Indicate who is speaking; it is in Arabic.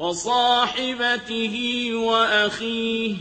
Speaker 1: وَصَاحِبَتِهِ وَأَخِيهِ